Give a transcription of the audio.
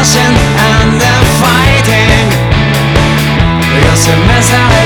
passing and the fighting. You're so.